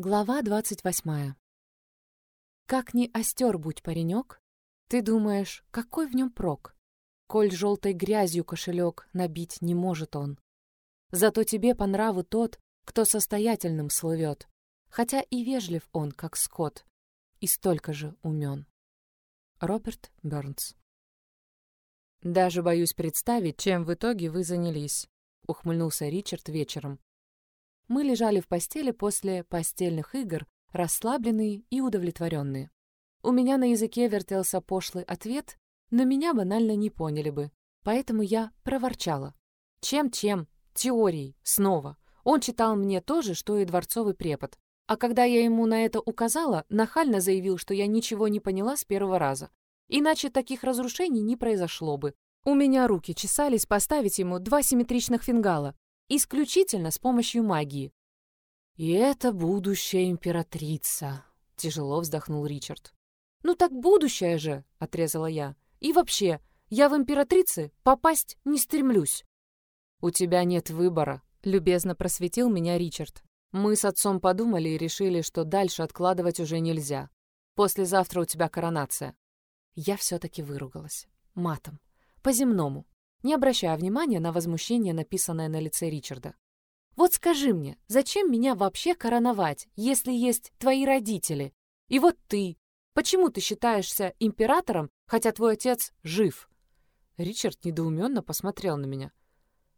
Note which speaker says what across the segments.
Speaker 1: Глава двадцать восьмая. Как ни остер будь паренек, ты думаешь, какой в нем прок? Коль желтой грязью кошелек набить не может он. Зато тебе по нраву тот, кто состоятельным слывет, хотя и вежлив он, как скот, и столько же умен. Роберт Бернс. «Даже боюсь представить, чем в итоге вы занялись», — ухмыльнулся Ричард вечером, мы лежали в постели после постельных игр, расслабленные и удовлетворенные. У меня на языке вертелся пошлый ответ, но меня банально не поняли бы. Поэтому я проворчала. Чем-чем? Теорией. Снова. Он читал мне то же, что и дворцовый препод. А когда я ему на это указала, нахально заявил, что я ничего не поняла с первого раза. Иначе таких разрушений не произошло бы. У меня руки чесались поставить ему два симметричных фингала, исключительно с помощью магии. «И это будущая императрица», — тяжело вздохнул Ричард. «Ну так будущее же», — отрезала я. «И вообще, я в императрицы попасть не стремлюсь». «У тебя нет выбора», — любезно просветил меня Ричард. «Мы с отцом подумали и решили, что дальше откладывать уже нельзя. Послезавтра у тебя коронация». Я все-таки выругалась. Матом. По-земному не обращая внимания на возмущение, написанное на лице Ричарда. «Вот скажи мне, зачем меня вообще короновать, если есть твои родители? И вот ты. Почему ты считаешься императором, хотя твой отец жив?» Ричард недоуменно посмотрел на меня.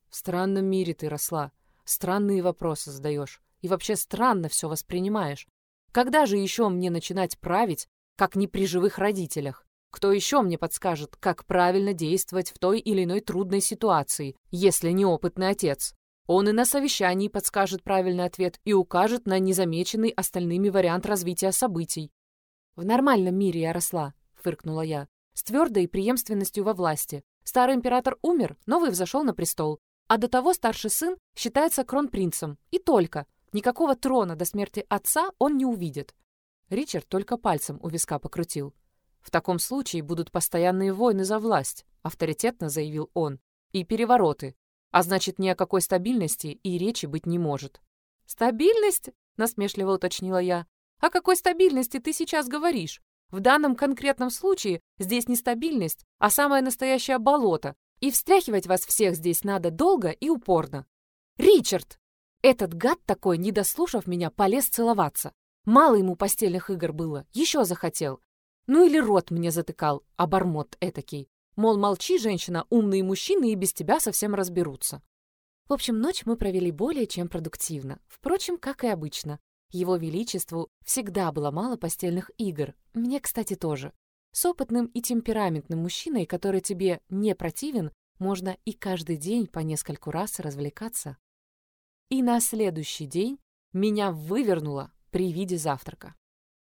Speaker 1: «В странном мире ты росла. Странные вопросы задаешь. И вообще странно все воспринимаешь. Когда же еще мне начинать править, как не при живых родителях? Кто еще мне подскажет, как правильно действовать в той или иной трудной ситуации, если не опытный отец? Он и на совещании подскажет правильный ответ и укажет на незамеченный остальными вариант развития событий. «В нормальном мире я росла», — фыркнула я, «с твердой преемственностью во власти. Старый император умер, новый взошел на престол. А до того старший сын считается кронпринцем. И только. Никакого трона до смерти отца он не увидит». Ричард только пальцем у виска покрутил. В таком случае будут постоянные войны за власть, авторитетно заявил он, и перевороты. А значит, ни о какой стабильности и речи быть не может. Стабильность? насмешливо уточнила я. О какой стабильности ты сейчас говоришь? В данном конкретном случае здесь не стабильность, а самое настоящее болото, и встряхивать вас всех здесь надо долго и упорно. Ричард! Этот гад такой, не дослушав меня, полез целоваться. Мало ему постельных игр было, еще захотел. Ну или рот мне затыкал, обормот этакий. Мол, молчи, женщина, умные мужчины и без тебя совсем разберутся. В общем, ночь мы провели более чем продуктивно. Впрочем, как и обычно. Его Величеству всегда было мало постельных игр. Мне, кстати, тоже. С опытным и темпераментным мужчиной, который тебе не противен, можно и каждый день по нескольку раз развлекаться. И на следующий день меня вывернуло при виде завтрака.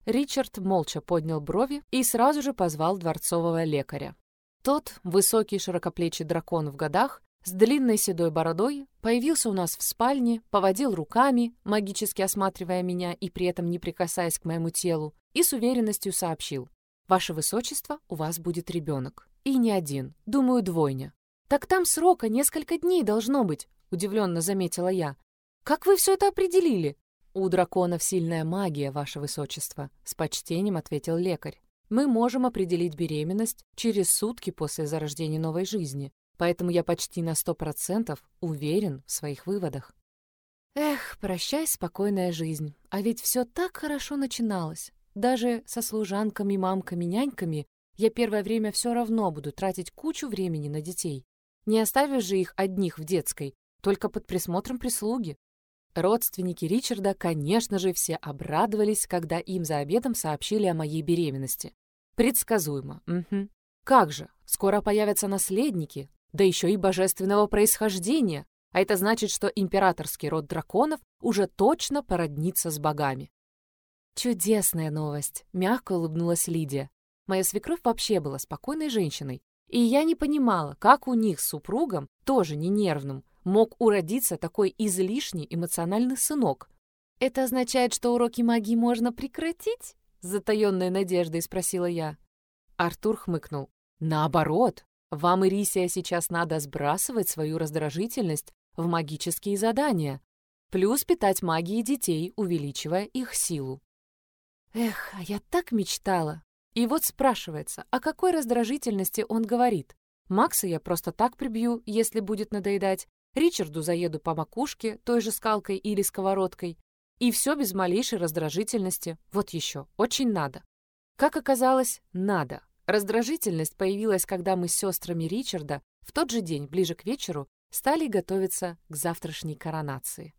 Speaker 1: Ричард молча поднял брови и сразу же позвал дворцового лекаря. Тот, высокий широкоплечий дракон в годах, с длинной седой бородой, появился у нас в спальне, поводил руками, магически осматривая меня и при этом не прикасаясь к моему телу, и с уверенностью сообщил. «Ваше Высочество, у вас будет ребенок. И не один, думаю, двойня». «Так там срока несколько дней должно быть», — удивленно заметила я. «Как вы все это определили?» «У драконов сильная магия, ваше высочество», — с почтением ответил лекарь. «Мы можем определить беременность через сутки после зарождения новой жизни, поэтому я почти на сто процентов уверен в своих выводах». Эх, прощай, спокойная жизнь. А ведь все так хорошо начиналось. Даже со служанками, мамками, няньками я первое время все равно буду тратить кучу времени на детей. Не оставишь же их одних в детской, только под присмотром прислуги. Родственники Ричарда, конечно же, все обрадовались, когда им за обедом сообщили о моей беременности. Предсказуемо. Угу. Как же, скоро появятся наследники, да еще и божественного происхождения, а это значит, что императорский род драконов уже точно породнится с богами. Чудесная новость, мягко улыбнулась Лидия. Моя свекровь вообще была спокойной женщиной, и я не понимала, как у них с супругом, тоже не нервным, мог уродиться такой излишний эмоциональный сынок. «Это означает, что уроки магии можно прекратить?» С затаённой надеждой спросила я. Артур хмыкнул. «Наоборот, вам, Ирисия, сейчас надо сбрасывать свою раздражительность в магические задания. Плюс питать магией детей, увеличивая их силу. Эх, а я так мечтала. И вот спрашивается, о какой раздражительности он говорит? Макса я просто так прибью, если будет надоедать. Ричарду заеду по макушке, той же скалкой или сковородкой. И все без малейшей раздражительности. Вот еще, очень надо. Как оказалось, надо. Раздражительность появилась, когда мы с сестрами Ричарда в тот же день, ближе к вечеру, стали готовиться к завтрашней коронации.